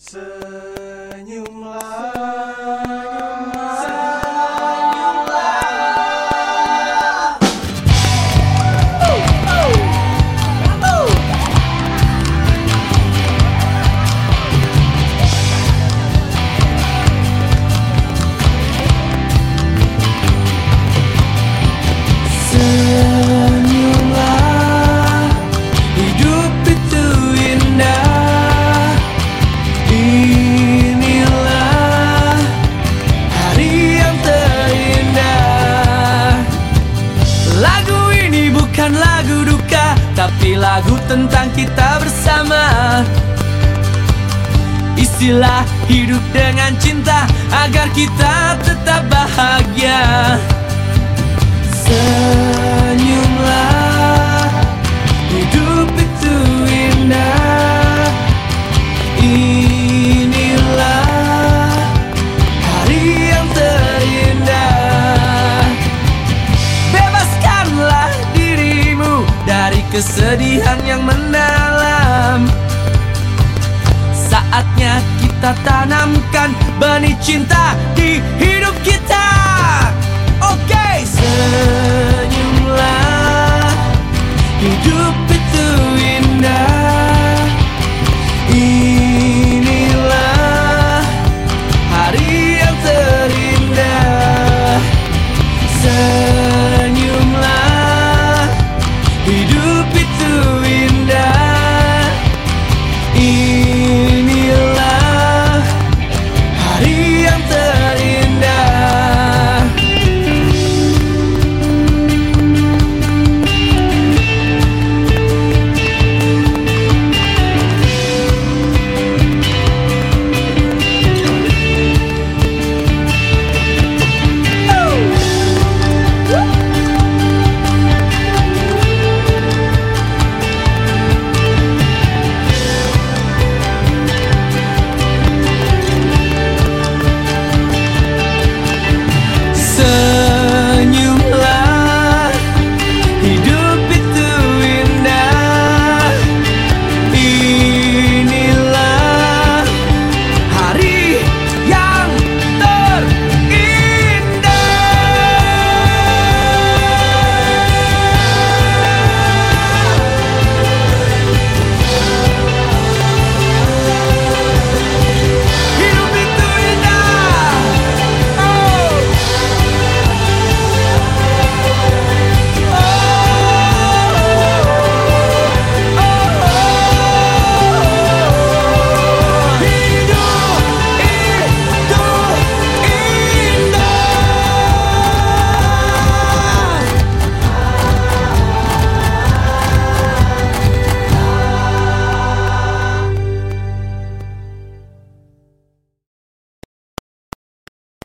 Senyumlah lagu tentang kita bersama. Istilah hidup dengan cinta Agar kita tetap bahagia kesedihan yang mendalam. Saatnya kita tanamkan benih cinta di hidup kita